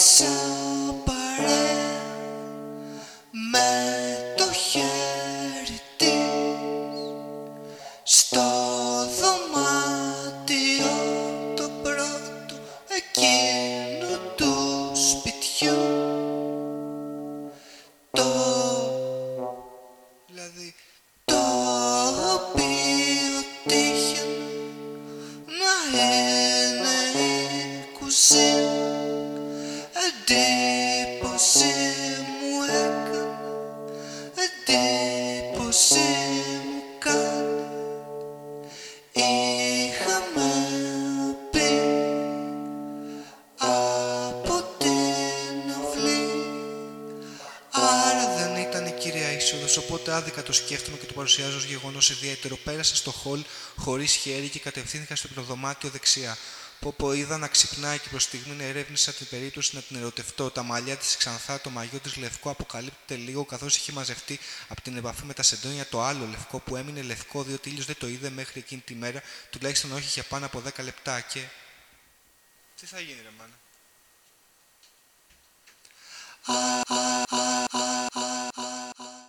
Κάθισα παρέα με το χέρι της. Στο δωμάτιο το πρώτο εκείνου του σπιτιού. Το δηλαδή το οποίο τύχε να είναι η κουζίνα εντύπωση μου έκανε εντύπωση μου κάνει είχαμε πει από την αυλή Άρα δεν ήταν η κυρία είσοδος, οπότε άδικα το σκέφτομαι και το παρουσιάζω ως γεγονός ιδιαίτερο. Πέρασα στο χολ χωρίς χέρι και κατευθύνθηκα στο υπνοδωμάτιο δεξιά. Πω πω είδα να ξυπνάει και προς στιγμή ερεύνησα την περίπτωση να την ερωτευτώ. Τα μαλλιά της ξανθά, το μαγιό της λευκό αποκαλύπτεται λίγο καθώς είχε μαζευτεί από την επαφή με τα σεντόνια το άλλο λευκό που έμεινε λευκό διότι ήλιος δεν το είδε μέχρι εκείνη τη μέρα, τουλάχιστον όχι για πάνω από 10 λεπτά και... Τι θα γίνει ρε μάνα;